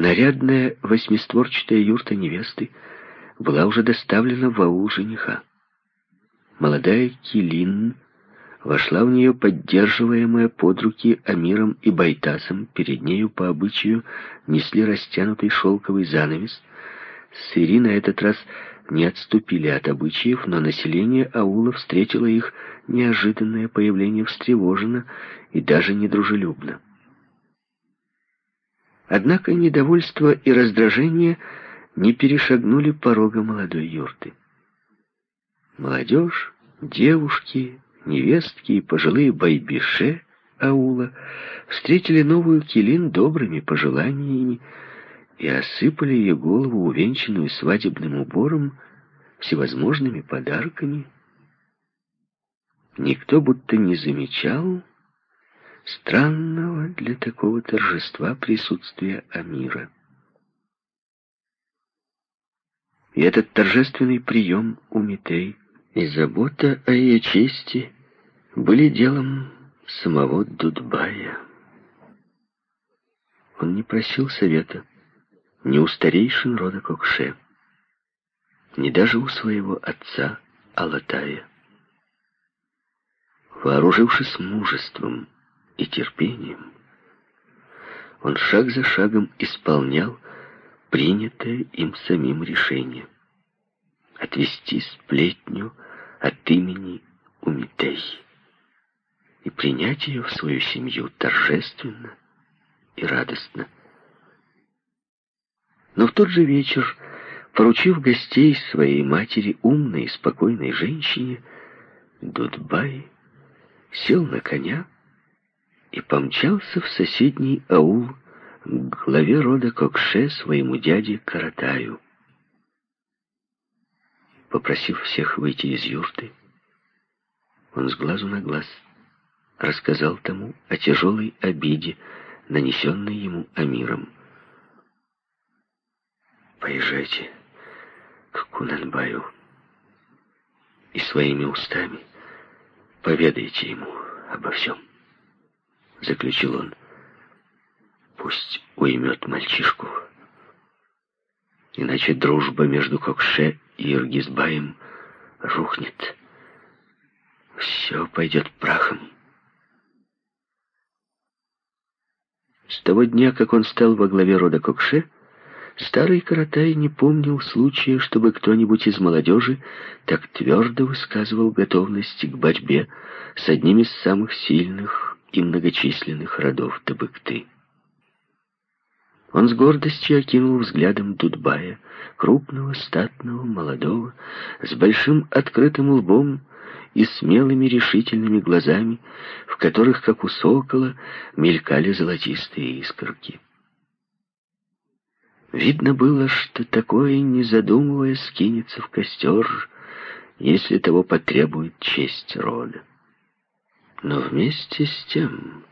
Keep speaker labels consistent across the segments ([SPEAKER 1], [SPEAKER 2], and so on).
[SPEAKER 1] Нарядная восьмистворчатая юрта невесты была уже доставлена в аул жениха. Молодая Килин вошла в нее, поддерживаемая под руки Амиром и Байтасом. Перед нею по обычаю несли растянутый шелковый занавес. Сыри на этот раз не отступили от обычаев, но население аула встретило их неожиданное появление встревоженно и даже недружелюбно. Однако недовольство и раздражение не перешагнули порога молодой юрты. Молодежь, девушки, невестки и пожилые байбише аула встретили новую Килин добрыми пожеланиями и осыпали ее голову, увенчанную свадебным убором, всевозможными подарками. Никто будто не замечал странного для такого торжества присутствия Амира. И этот торжественный прием у Митей и забота о ее чести были делом самого Дудбая. Он не просил совета ни у старейшин рода Кокше, ни даже у своего отца Алатая. Вооружившись мужеством и терпением, он шаг за шагом исполнял принятое им самим решение отвести сплетню от имени Умитей и принять ее в свою семью торжественно и радостно. Но в тот же вечер, поручив гостей своей матери, умной и спокойной женщине, Дудбай сел на коня и помчался в соседний аул к главе рода Кокше, своему дяде Каратаю. Попросив всех выйти из юрты, он с глазу на глаз рассказал тому о тяжелой обиде, нанесенной ему Амиром. «Поезжайте к Кунанбаю и своими устами поведайте ему обо всем», — заключил он. «Пусть уймет мальчишку, иначе дружба между Кокше и Иргизбаем рухнет. Все пойдет прахом». С того дня, как он стал во главе рода Кокше, старый Каратай не помнил случая, чтобы кто-нибудь из молодежи так твердо высказывал готовность к борьбе с одним из самых сильных и многочисленных родов Табыкты. Он с гордостью окинул взглядом Дудбая, крупного, статного, молодого, с большим открытым лбом и смелыми решительными глазами, в которых, как у сокола, мелькали золотистые искорки. Видно было, что такое, не задумываясь, скинется в костер, если того потребует честь рода. Но вместе с тем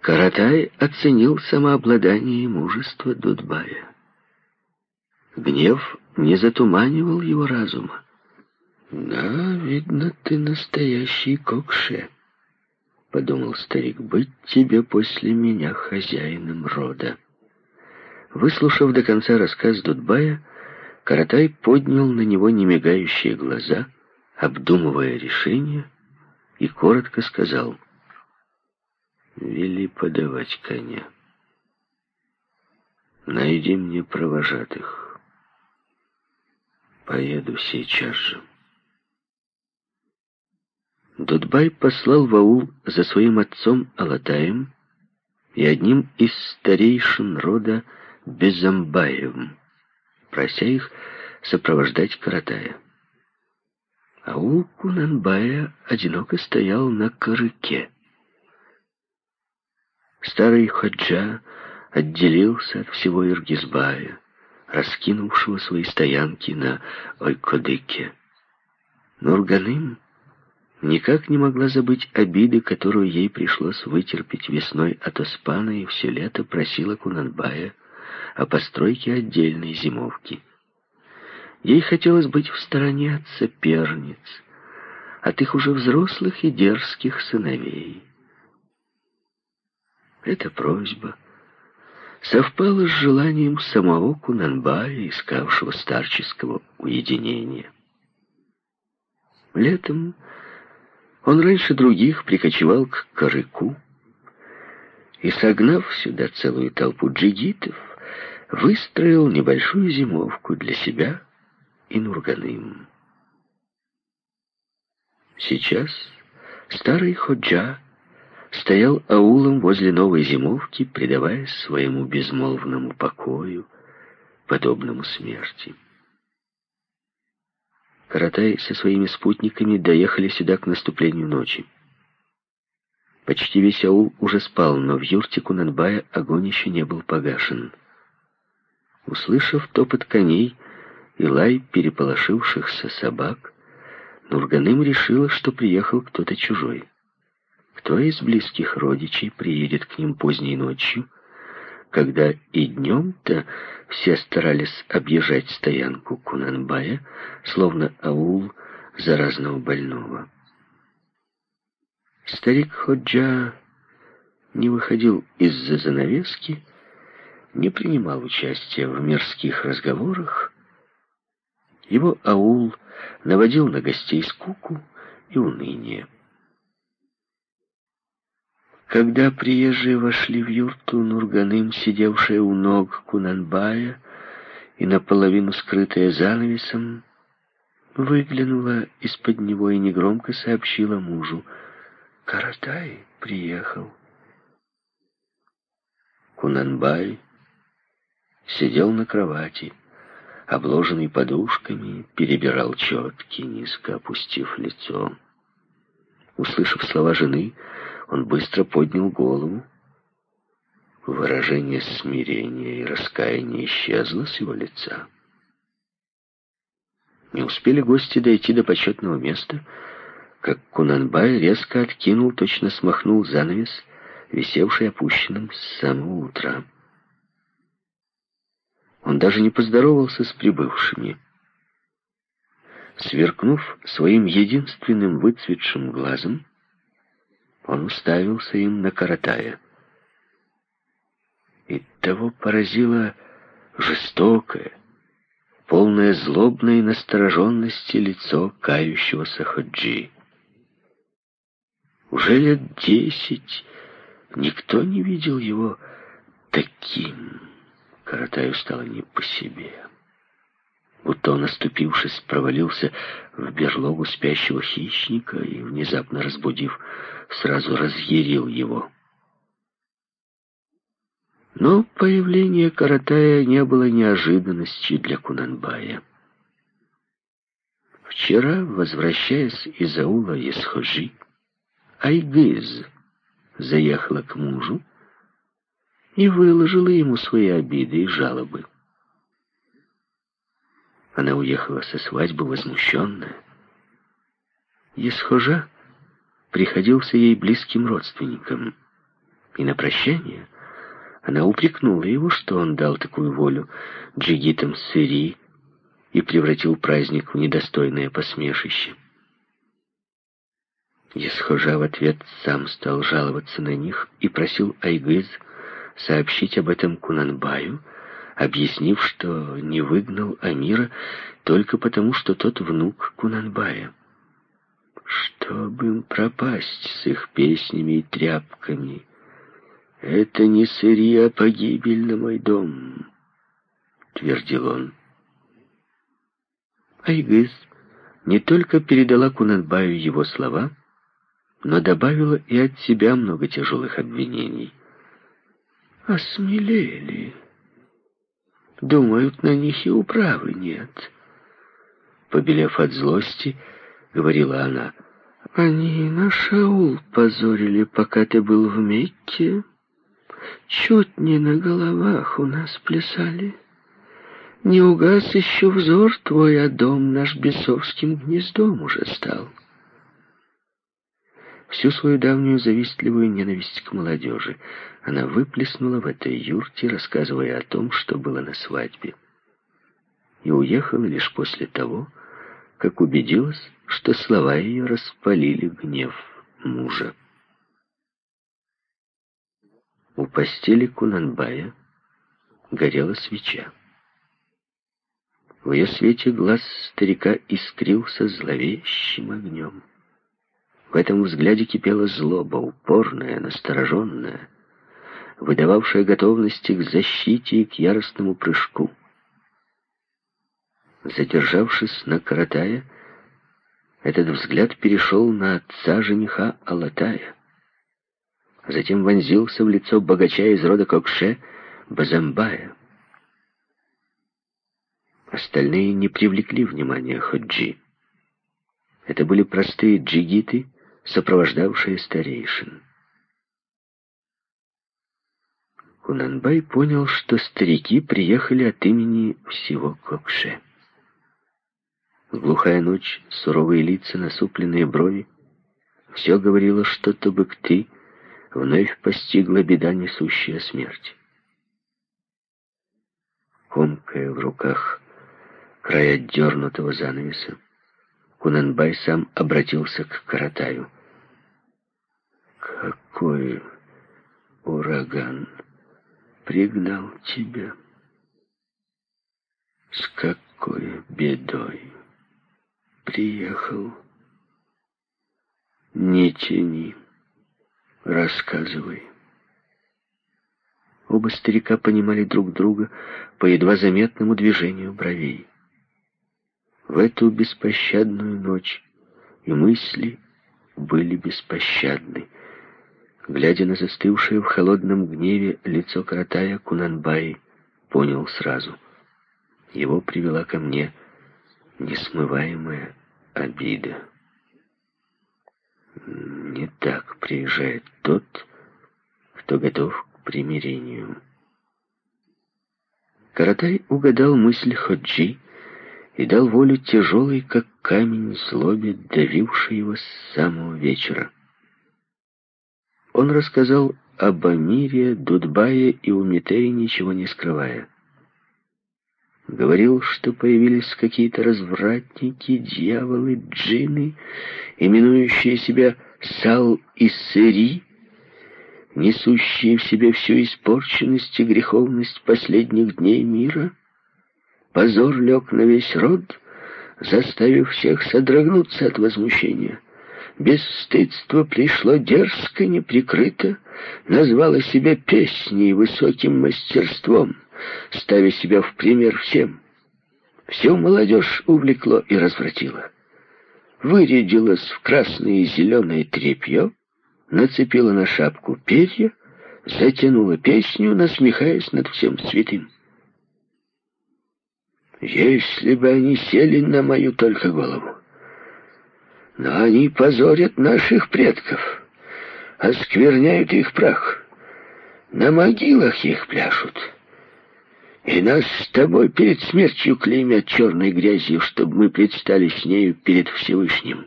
[SPEAKER 1] Каратай оценил самообладание и мужество Дудбая. Гнев не затуманивал его разума. «Да, видно, ты настоящий кокше», — подумал старик, — «быть тебе после меня хозяином рода». Выслушав до конца рассказ Дудбая, Каратай поднял на него немигающие глаза, обдумывая решение, и коротко сказал «Вели подавать коня. Найди мне провожатых. Поеду сейчас же». Дудбай послал в аул за своим отцом Алатаем и одним из старейшин рода Безамбаевым, прося их сопровождать Каратая. Аул Кунанбая одиноко стоял на корыке. Старый Ходжа отделился от всего Иргизбая, раскинувшего свои стоянки на Ойкодыке. Нурганым никак не могла забыть обиды, которую ей пришлось вытерпеть весной от Оспана, и все лето просила Кунанбая о постройке отдельной зимовки. Ей хотелось быть в стороне от соперниц, от их уже взрослых и дерзких сыновей. Эта просьба совпало с желанием самого Кунанбая, искавшего старческого уединения. Летом он раньше других прикочевал к Карыку и, согнав сюда целую толпу джигитов, выстроил небольшую зимовку для себя и Нурганым. Сейчас старый Ходжа стоял аулом возле новой зимовки, предаваясь своему безмолвному покою, подобному смерти. Каратай со своими спутниками доехали сюда к наступлению ночи. Почти весь аул уже спал, но в юрте Кунанбая огонь еще не был погашен. Услышав топот коней и лай переполошившихся собак, Нурганым решила, что приехал кто-то чужой. Кто из близких родичей приедет к ним поздней ночью, когда и днем-то все старались объезжать стоянку Кунанбая, словно аул заразного больного. Старик Ходжа не выходил из-за занавески, не принимал участия в мирских разговорах. Его аул наводил на гостей скуку и уныние. Когда приезжие вошли в юрту, Нурганым, сидевшая у ног Кунанбая и наполовину скрытая занавесом, выглянула из-под него и негромко сообщила мужу, «Каратай приехал». Кунанбай сидел на кровати, обложенный подушками, перебирал четки, низко опустив лицо. Услышав слова жены, он быстро поднял голову. Выражение смирения и раскаяния исчезло с его лица. Не успели гости дойти до почетного места, как Кунанбай резко откинул, точно смахнул занавес, висевший опущенным с самого утра. Он даже не поздоровался с прибывшими. Сверкнув своим единственным выцветшим глазом, он уставился им на Каратая. И того поразило жестокое, полное злобной настороженности лицо кающегося Хаджи. Уже лет десять никто не видел его таким. Каратаю стало не по себе. Будто он, оступившись, провалился в берлогу спящего хищника и, внезапно разбудив, сразу разъярил его. Но появление Каратая не было неожиданностью для Кунанбая. Вчера, возвращаясь из аула Есхожи, Айгыз заехала к мужу и выложила ему свои обиды и жалобы. Она уехала со свадьбы возмущенная. Есхожа приходился ей близким родственником, и на прощание она упрекнула его, что он дал такую волю джигитам Сыри и превратил праздник в недостойное посмешище. Есхожа в ответ сам стал жаловаться на них и просил Айгыз сообщить об этом Кунанбаю, объяснив, что не выгнал Амира только потому, что тот внук Кунанбая. Чтобы им пропасть с их песнями и тряпками, это не сырья, а погибель на мой дом, твердил он. Айгыз не только передала Кунанбаю его слова, но добавила и от себя много тяжелых обвинений. Осмелели. Думают, на них и управы нет. Побелев от злости, говорила она, они наш аул позорили, пока ты был в Мекке. Чуть не на головах у нас плясали. Не угас еще взор твой, а дом наш бесовским гнездом уже стал всю свою давнюю завистливую ненависть к молодежи. Она выплеснула в этой юрте, рассказывая о том, что было на свадьбе. И уехала лишь после того, как убедилась, что слова ее распалили гнев мужа. У постели Кунанбая горела свеча. В ее свете глаз старика искрился зловещим огнем. В этом взгляде кипела злоба, упорная, настороженная, выдававшая готовности к защите и к яростному прыжку. Задержавшись на Каратая, этот взгляд перешел на отца жениха Алатая. Затем вонзился в лицо богача из рода Кокше Базамбая. Остальные не привлекли внимания Ходжи. Это были простые джигиты, сопровождавшие старейшин. Кунанбай понял, что старики приехали от имени всего Кокше. Глухая ночь, суровые лица, насупленные брови. Все говорило, что Тобыкты вновь постигла беда, несущая смерть. Комкая в руках край отдернутого занавеса, Кунанбай сам обратился к Каратаю. «Какой ураган пригнал тебя? С какой бедой приехал? Не тяни, рассказывай». Оба старика понимали друг друга по едва заметному движению бровей. В эту беспощадную ночь и мысли были беспощадны. Глядя на застывшее в холодном гневе лицо Каратая, Кунанбай понял сразу. Его привела ко мне несмываемая обида. Не так приезжает тот, кто готов к примирению. Каратай угадал мысль Ходжи и дал волю тяжелой, как камень, злобе, давившей его с самого вечера. Он рассказал об Амире, Дудбае и Умитее, ничего не скрывая. Говорил, что появились какие-то развратники, дьяволы, джинны, именующие себя Сал и Сыри, несущие в себе всю испорченность и греховность последних дней мира — Позор лег на весь род, заставив всех содрогнуться от возмущения. Бесстыдство пришло дерзко, неприкрыто, назвало себя песней высоким мастерством, ставя себя в пример всем. Всю молодежь увлекло и развратило. Вырядилась в красное и зеленое тряпье, нацепила на шапку перья, затянула песню, насмехаясь над всем святым. Если бы они сели на мою только голову. Но они позорят наших предков, оскверняют их прах, на могилах их пляшут. И нас с тобой перед смертью клеймят черной грязью, чтобы мы предстали с нею перед Всевышним.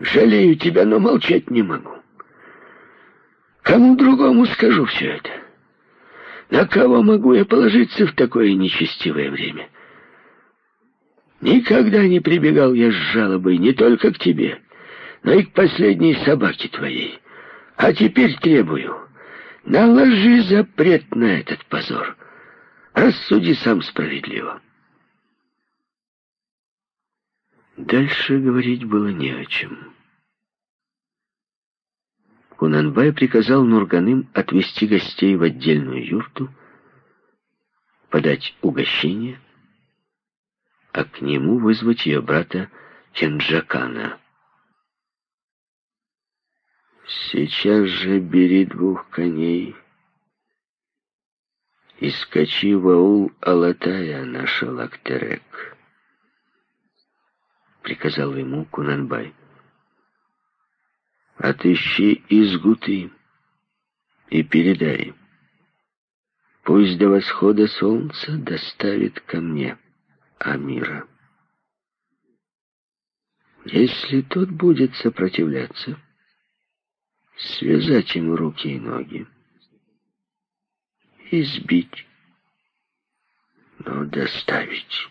[SPEAKER 1] Жалею тебя, но молчать не могу. Кому другому скажу все это? На кого могу я положиться в такое нечестивое время? Никогда не прибегал я с жалобой не только к тебе, но и к последней собаке твоей. А теперь требую, наложи запрет на этот позор. Рассуди сам справедливо. Дальше говорить было не о чем. Кунанбай приказал Нурганым отвести гостей в отдельную юрту, подать угощение, а к нему вызвать ее брата Ченджакана. «Сейчас же бери двух коней и скачи в аул Алатая на Шалактерек», — приказал ему Кунанбай. Отыщи изгуты и передай. Пусть до восхода солнца доставит ко мне Амира. Если тот будет сопротивляться, связать ему руки и ноги, избить, но доставить.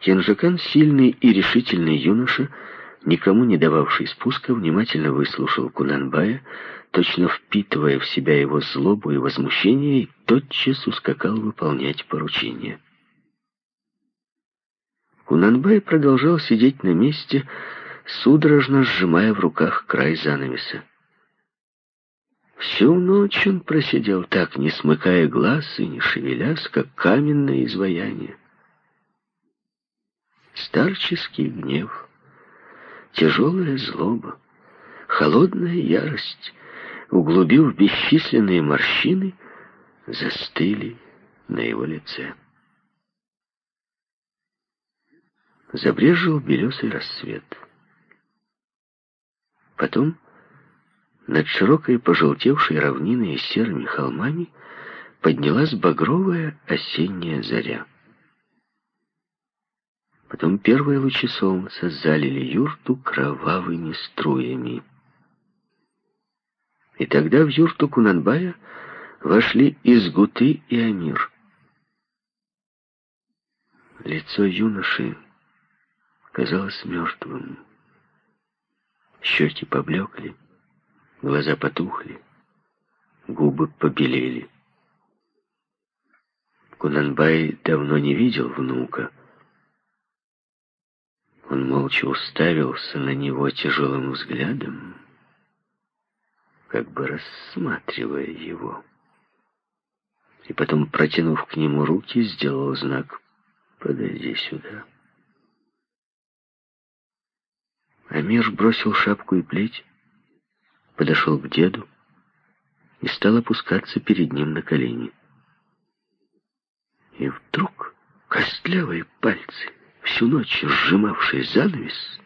[SPEAKER 1] Кенжакан, сильный и решительный юноша, никому не дававший спуска, внимательно выслушал Кунанбая, точно впитывая в себя его злобу и возмущение, и тотчас ускакал выполнять поручение. Кунанбай продолжал сидеть на месте, судорожно сжимая в руках край занавеса. Всю ночь он просидел так, не смыкая глаз и не шевелясь, как каменное изваяние. Старческий гнев, тяжелая злоба, холодная ярость, углубив бесчисленные морщины, застыли на его лице. Забрежил белесый рассвет. Потом над широкой пожелтевшей равниной и серыми холмами поднялась багровая осенняя заря. Потом первые лучи солнца залили юрту кровавыми струями. И тогда в юрту Кунанбая вошли Изгуты и Амир. Лицо юноши казалось мертвым. Щеки поблекли, глаза потухли, губы побелели. Кунанбай давно не видел внука. Он молча уставился на него тяжелым взглядом, как бы рассматривая его. И потом, протянув к нему руки, сделал знак «Подойди сюда». Амир бросил шапку и плеть, подошел к деду и стал опускаться перед ним на колени. И вдруг костлявые пальцы, всю ночь сжимавшие занавес,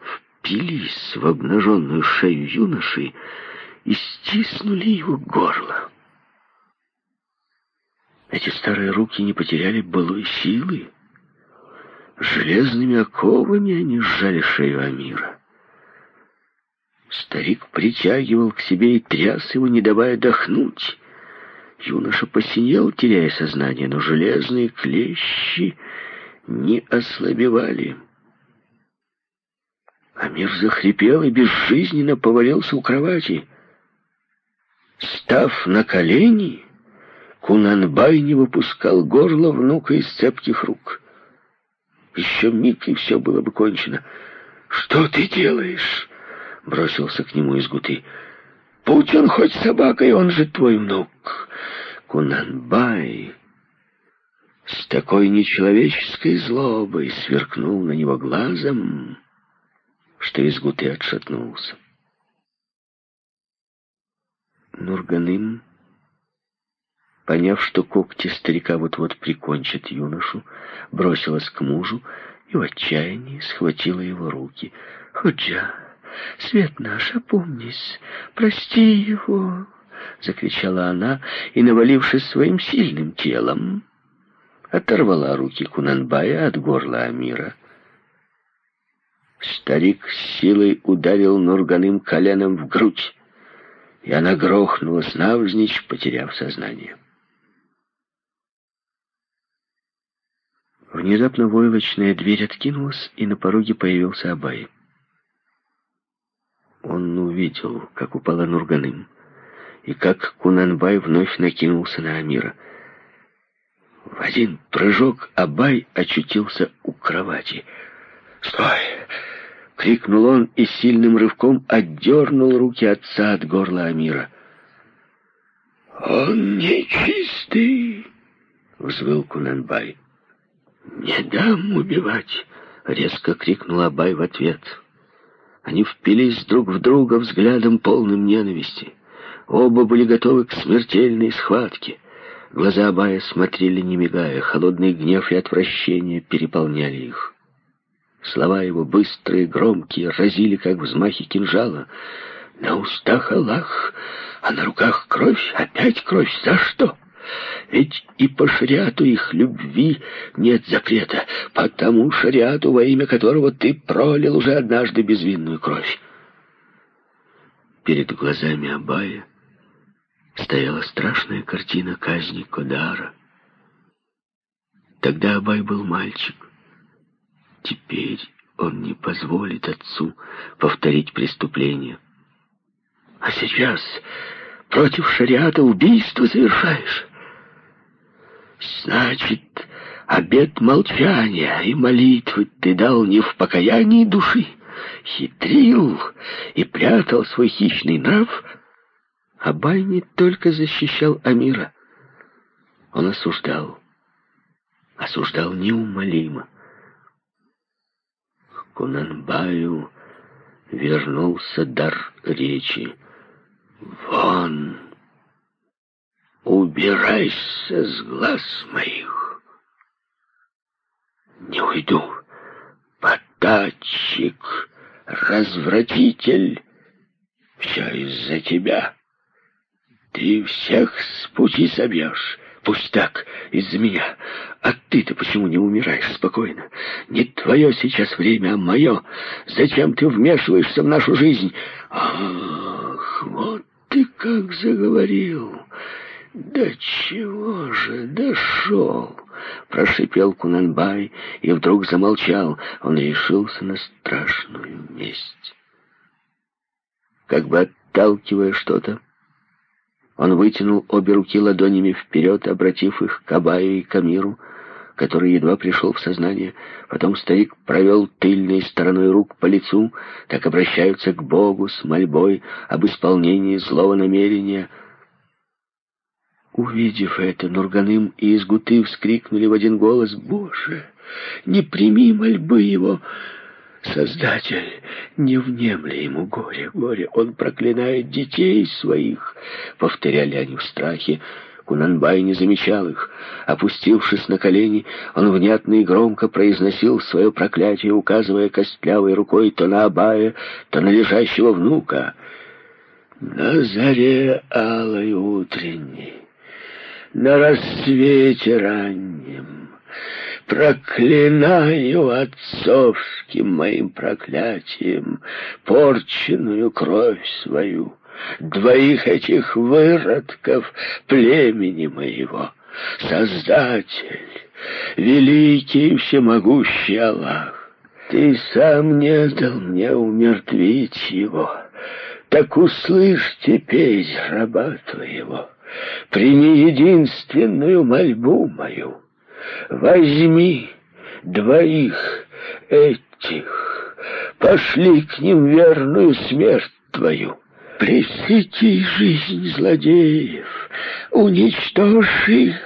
[SPEAKER 1] впились в обнаженную шею юноши и стиснули его горло. Эти старые руки не потеряли былой силы. Железными оковами они сжали шею Амира. Старик притягивал к себе и тряс его, не давая дохнуть. Юноша посинел, теряя сознание, но железные клещи не ослабевали. Амир захрипел и безжизненно повалился у кровати. Став на колени, Кунанбай не выпускал горло внука из цепких рук. Еще миг, и все было бы кончено. «Что ты делаешь?» — бросился к нему из гуты. «Будь он хоть собакой, он же твой внук!» Кунанбай с такой нечеловеческой злобой сверкнул на него глазом, что из гуты отшатнулся. Нурганым Поняв, что когти старика вот-вот прикончат юношу, бросилась к мужу и в отчаянии схватила его руки. «Худжа, свет наш, опомнись, прости его!» — закричала она и, навалившись своим сильным телом, оторвала руки Кунанбая от горла Амира. Старик с силой ударил Нурганым коленом в грудь, и она грохнулась навзничь, потеряв сознание. Внезапно войлочная дверь откинулась, и на пороге появился Абай. Он увидел, как упала Нурганым, и как Кунанбай вновь накинулся на Амира. В один прыжок Абай очутился у кровати. «Стой!» — крикнул он и сильным рывком отдернул руки отца от горла Амира. «Он нечистый!» — взвыл Кунанбай. «Не дам убивать!» — резко крикнул Абай в ответ. Они впились друг в друга взглядом полным ненависти. Оба были готовы к смертельной схватке. Глаза Абая смотрели не мигая, холодный гнев и отвращение переполняли их. Слова его, быстрые, громкие, разили, как взмахи кинжала. На устах Аллах, а на руках кровь, опять кровь. За что? Ведь и по шариату их любви нет запрета, по тому шариату, во имя которого ты пролил уже однажды безвинную кровь. Перед глазами Абая стояла страшная картина казни Кодара. Тогда Абай был мальчик. Теперь он не позволит отцу повторить преступление. А сейчас против шариата убийство совершаешь. Значит, обет молчания и молитвы ты дал не в покаянии души, хитрил и прятал свой хищный нрав, Абай не только защищал Амира, он осуждал, осуждал неумолимо. К Кунанбаю вернулся дар речи. «Вон! Убирайся с глаз моих! Не уйду, потачик, развратитель, все из-за тебя!» Ты всех с пути собьешь. Пусть так, из-за меня. А ты-то почему не умираешь спокойно? Не твое сейчас время, а мое. Зачем ты вмешиваешься в нашу жизнь? Ах, вот ты как заговорил. Да чего же дошел? Прошипел Кунанбай и вдруг замолчал. Он решился на страшную месть. Как бы отталкивая что-то, он вытянул обе руки ладонями вперед, обратив их к Абаю и Камиру, который едва пришел в сознание. Потом старик провел тыльной стороной рук по лицу, так обращаются к Богу с мольбой об исполнении злого намерения. Увидев это, Нурганым и Изгуты вскрикнули в один голос «Боже, не прими мольбы его!» Создатель, не внемли ему горе, горе, он проклинает детей своих, повторяли они в страхе. Кунанбай не замечал их. Опустившись на колени, он внятно и громко произносил свое проклятие, указывая костлявой рукой то на Абая, то на лежащего внука. На заре алой утренней, на рассвете раннем, Проклинаю отцовским моим проклятием порченную кровь свою, двоих этих выродков племени моего. Создатель, великий и всемогущий Аллах, ты сам не дал мне умертвить его. Так услышь теперь, раба твоего, прими единственную мольбу мою. Возьми двоих этих, пошли к ним верную смерть твою. Пресыти жизнь злодеев, уничтожь их,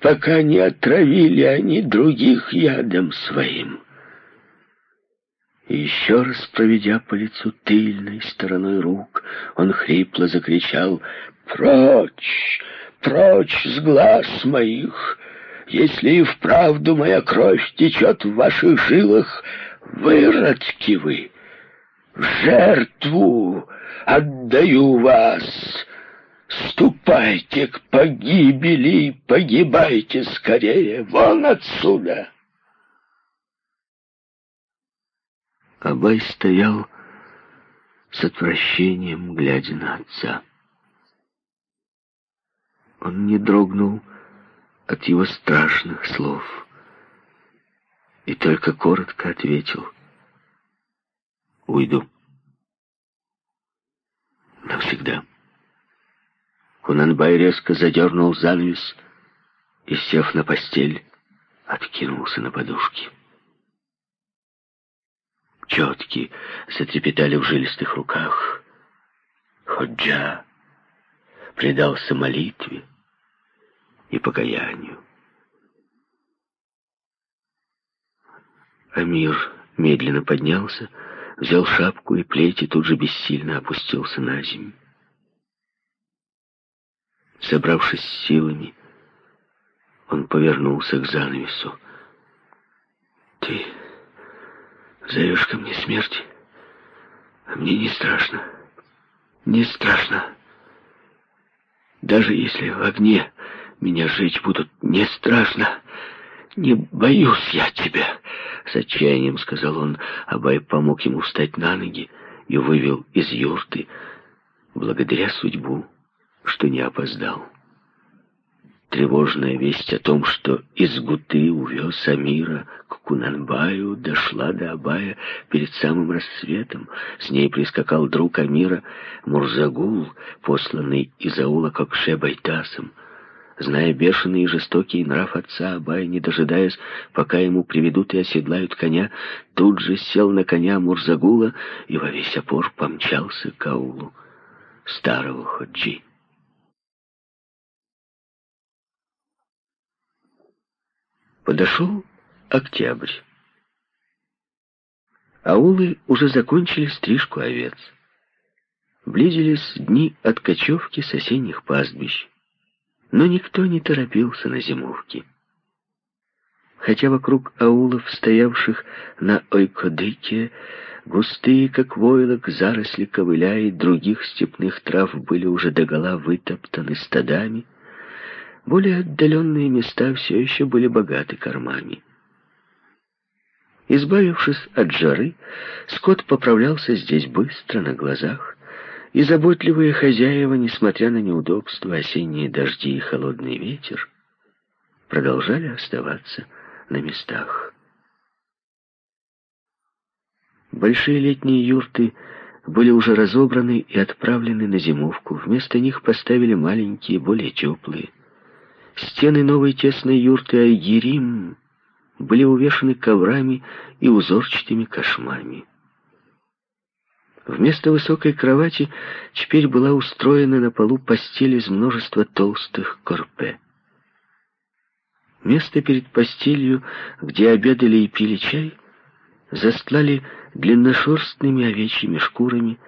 [SPEAKER 1] пока не отравили они других ядом своим. Еще раз проведя по лицу тыльной стороной рук, он хрипло закричал «Прочь! Прочь с глаз моих! Если и вправду моя кровь течет в ваших жилах, выродки вы, жертву отдаю вас. Ступайте к погибели, погибайте скорее, вон отсюда!» Абай стоял с отвращением, глядя на отца. Он не дрогнул, от его страшных слов. И только коротко ответил. Уйду. Навсегда. Кунанбай резко задернул занавес и, сев на постель, откинулся на подушки. Четки затрепетали в жилистых руках. Ходжа предался молитве, и покаянию. Амир медленно поднялся, взял шапку и плеть и тут же бессильно опустился на землю. Собравшись с силами, он повернулся к занавесу. «Ты зовешь ко мне смерти, а мне не страшно, не страшно. Даже если в огне меня жечь будут не страшно. Не боюсь я тебя, с отчаянием сказал он. Абай помог ему встать на ноги и вывел из юрты, благодаря судьбу, что не опоздал. Тревожная весть о том, что из Гуты увез Амира к Кунанбаю дошла до Абая перед самым рассветом. С ней прискакал друг Амира Мурзагул, посланный из аула Кокше Байтасом. Зная бешеный и жестокий нрав отца, Абай, не дожидаясь, пока ему приведут и оседлают коня, тут же сел на коня Мурзагула и во весь опор помчался к аулу старого Ходжи. Подошел октябрь. Аулы уже закончили стрижку овец. Близились дни от кочевки с осенних пастбищ. Но никто не торопился на зимовки. Хотя вокруг аулов, стоявших на Ойкодыке, густые, как войлок, заросли ковыля и других степных трав были уже догола вытоптаны стадами, более отдаленные места все еще были богаты кормами. Избавившись от жары, скот поправлялся здесь быстро, на глазах, и заботливые хозяева, несмотря на неудобства, осенние дожди и холодный ветер, продолжали оставаться на местах. Большие летние юрты были уже разобраны и отправлены на зимовку. Вместо них поставили маленькие, более теплые. Стены новой тесной юрты Айгерим были увешаны коврами и узорчатыми кошмами. Вместо высокой кровати теперь была устроена на полу постель из множества толстых корпе. Место перед постелью, где обедали и пили чай, застлали длинношерстными овечьими шкурами,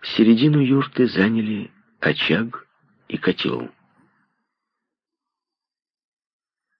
[SPEAKER 1] середину юрты заняли очаг и котел.